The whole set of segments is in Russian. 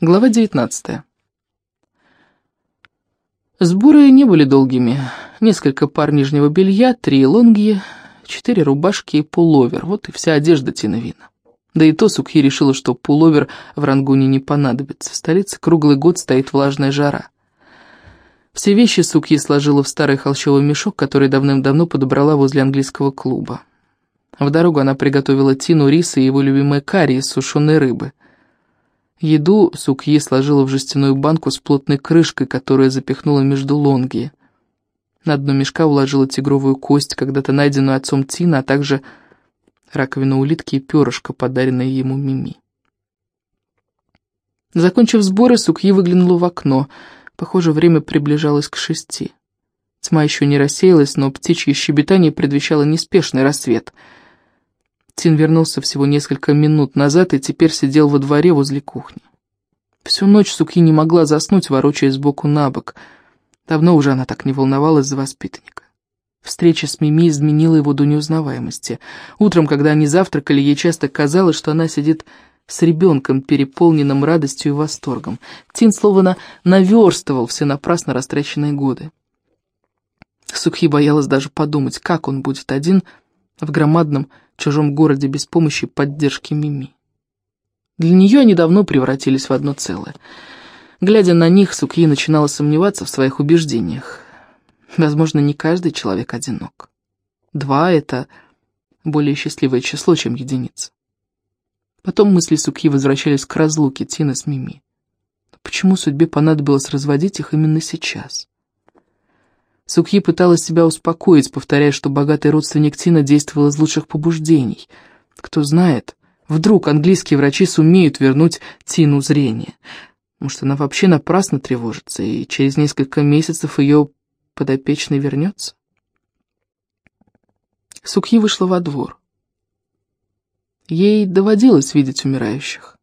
Глава 19. Сборы не были долгими. Несколько пар нижнего белья, три лонги, четыре рубашки и пуловер. Вот и вся одежда Тина Вина. Да и то Сукхи решила, что пуловер в Рангуне не понадобится. В столице круглый год стоит влажная жара. Все вещи Сукхи сложила в старый холщовый мешок, который давным-давно подобрала возле английского клуба. В дорогу она приготовила Тину рис и его любимое карри из сушеной рыбы – Еду Сукье сложила в жестяную банку с плотной крышкой, которая запихнула между лонги. На дно мешка уложила тигровую кость, когда-то найденную отцом Тина, а также раковину улитки и перышко, подаренное ему Мими. Закончив сборы, Сукье выглянула в окно. Похоже, время приближалось к шести. Тьма еще не рассеялась, но птичье щебетание предвещало неспешный рассвет — Тин вернулся всего несколько минут назад и теперь сидел во дворе возле кухни. Всю ночь Суки не могла заснуть, ворочаясь сбоку на бок. Давно уже она так не волновалась за воспитанника. Встреча с Мими изменила его до неузнаваемости. Утром, когда они завтракали, ей часто казалось, что она сидит с ребенком, переполненным радостью и восторгом. Тин словно наверстывал все напрасно растраченные годы. Сукхи боялась даже подумать, как он будет один в громадном чужом городе без помощи поддержки Мими. Для нее они давно превратились в одно целое. Глядя на них, Сукьи начинала сомневаться в своих убеждениях. Возможно, не каждый человек одинок. Два — это более счастливое число, чем единица. Потом мысли Сукьи возвращались к разлуке Тины с Мими. Почему судьбе понадобилось разводить их именно сейчас? Сукхи пыталась себя успокоить, повторяя, что богатый родственник Тина действовал из лучших побуждений. Кто знает, вдруг английские врачи сумеют вернуть Тину зрение. Может, она вообще напрасно тревожится, и через несколько месяцев ее подопечный вернется? Сукхи вышла во двор. Ей доводилось видеть умирающих.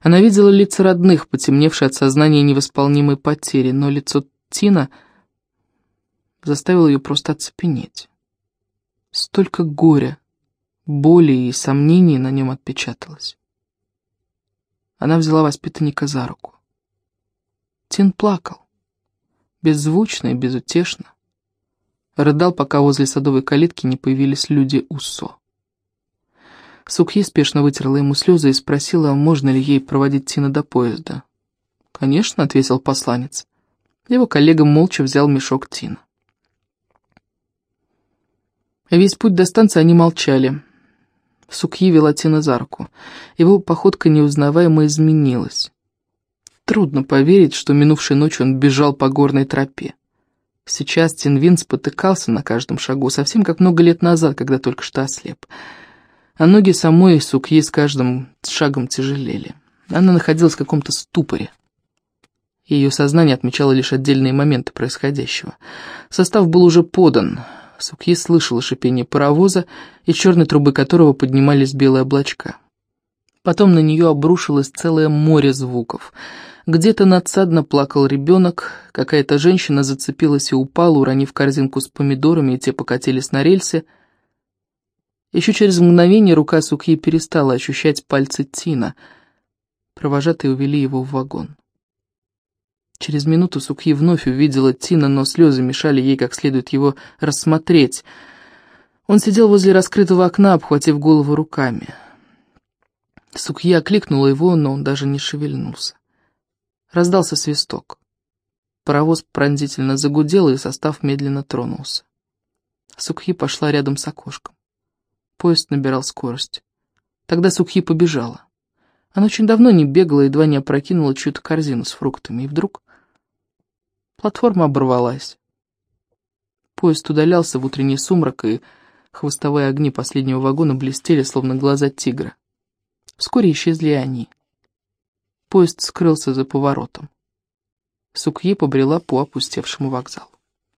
Она видела лица родных, потемневшие от сознания невосполнимой потери, но лицо Тина — заставил ее просто оцепенеть. Столько горя, боли и сомнений на нем отпечаталось. Она взяла воспитанника за руку. Тин плакал, беззвучно и безутешно. Рыдал, пока возле садовой калитки не появились люди Уссо. Сукье спешно вытерла ему слезы и спросила, можно ли ей проводить Тина до поезда. «Конечно», — ответил посланец. Его коллега молча взял мешок Тина. Весь путь до станции они молчали. Сукьи вела Тина за руку. Его походка неузнаваемо изменилась. Трудно поверить, что минувшей ночью он бежал по горной тропе. Сейчас Тинвин спотыкался на каждом шагу, совсем как много лет назад, когда только что ослеп. А ноги самой Сукьи с каждым шагом тяжелели. Она находилась в каком-то ступоре. Ее сознание отмечало лишь отдельные моменты происходящего. Состав был уже подан — Сукье слышала шипение паровоза, из черной трубы которого поднимались белые облачка. Потом на нее обрушилось целое море звуков. Где-то надсадно плакал ребенок, какая-то женщина зацепилась и упала, уронив корзинку с помидорами, и те покатились на рельсы. Еще через мгновение рука Сукьи перестала ощущать пальцы Тина. Провожатые увели его в вагон. Через минуту Сукхи вновь увидела Тина, но слезы мешали ей как следует его рассмотреть. Он сидел возле раскрытого окна, обхватив голову руками. Сукхи окликнула его, но он даже не шевельнулся. Раздался свисток. Паровоз пронзительно загудел, и состав медленно тронулся. Сукхи пошла рядом с окошком. Поезд набирал скорость. Тогда Сукхи побежала. Она очень давно не бегала, едва не опрокинула чью-то корзину с фруктами, и вдруг Платформа оборвалась. Поезд удалялся в утренний сумрак, и хвостовые огни последнего вагона блестели, словно глаза тигра. Вскоре исчезли они. Поезд скрылся за поворотом. Сукье побрела по опустевшему вокзалу.